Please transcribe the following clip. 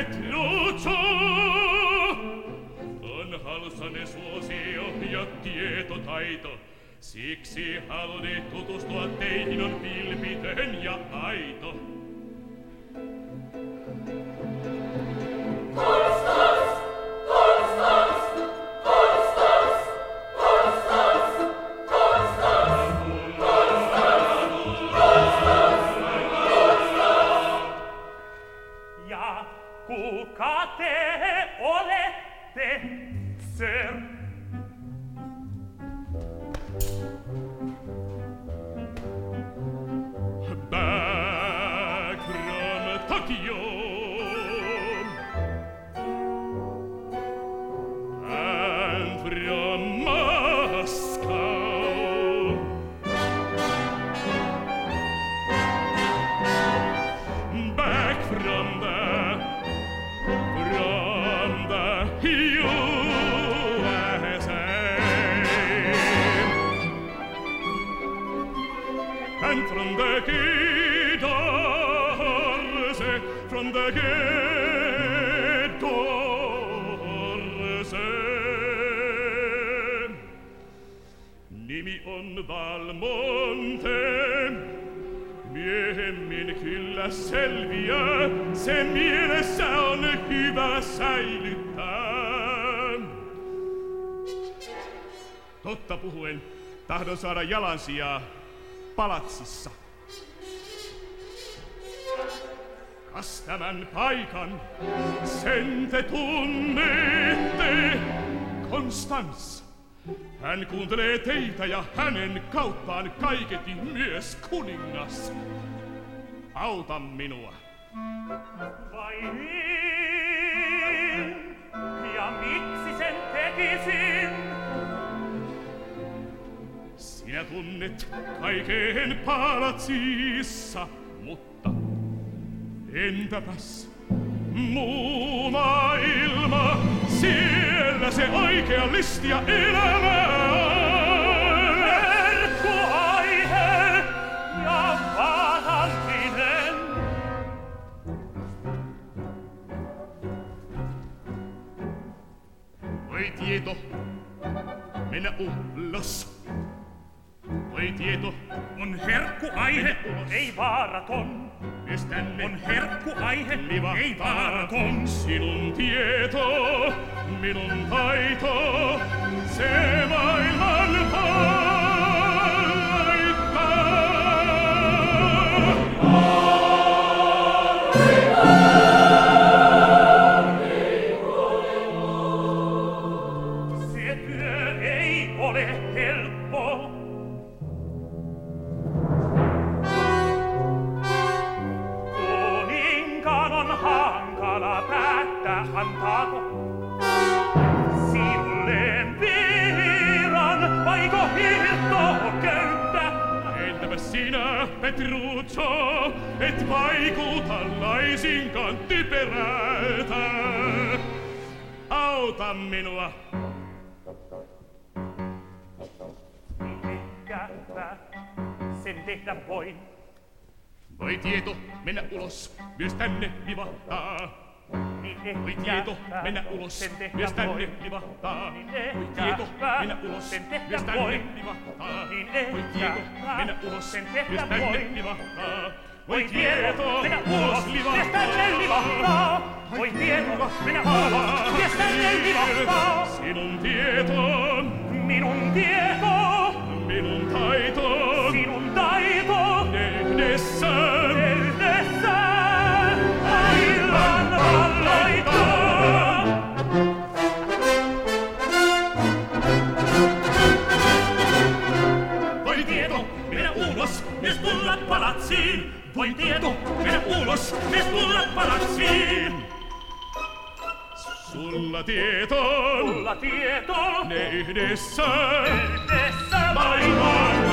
vedette Petruccio on halssanne suosio ja tietotaito. Siksi haluni tutustua teihin on vilpitön ja aito. From And from Moscow. Back from the from the USA. and from the guitars, selviää, se mielessä on hyvä säilyttää. Totta puhuen, tahdon saada jalansijaa palatsissa. Kas tämän paikan, sen te tunnette, Konstans. Hän kuuntelee teitä ja hänen kauttaan kaiketi myös kuningas. Auta minua. Vai niin? Ja miksi sen tekisin? Sinä tunnet kaiken palatsissa, entäpäs muu maailma, siellä se oikea listia elämä on. Herkkuaihe ja vaarallinen. Voi tieto, mennä ulos. Voi tieto, On herkkuaihe, ei vaaraton. tänne On herkkuaihe, Liva. ei vaaraton. Sinun tieto, minun taito, se maailman hallittaa. Hirtto köyttä. Entäpä sinä, Petruccio, et vaikuta laisinkaan typerältä? Auta minua. Ehkäpä sen tehdä voin. Voi tieto, mennä ulos, myös tänne vivahtaa. Niin Voi tieto, mennä ulos, myös tänne vivahtaa. Niin minä ulos, sen tehdä voi, niin ehkä, minä ulos, sen tehdä voi, voi tieto, minä ulos, mistä ne livahtaa, voi tieto, minä ulos, mistä ne livahtaa, sinun tieto, minun tieto, Sulla tieto, Sulla tieto, ne yhdessä. Yhdessä. Maailman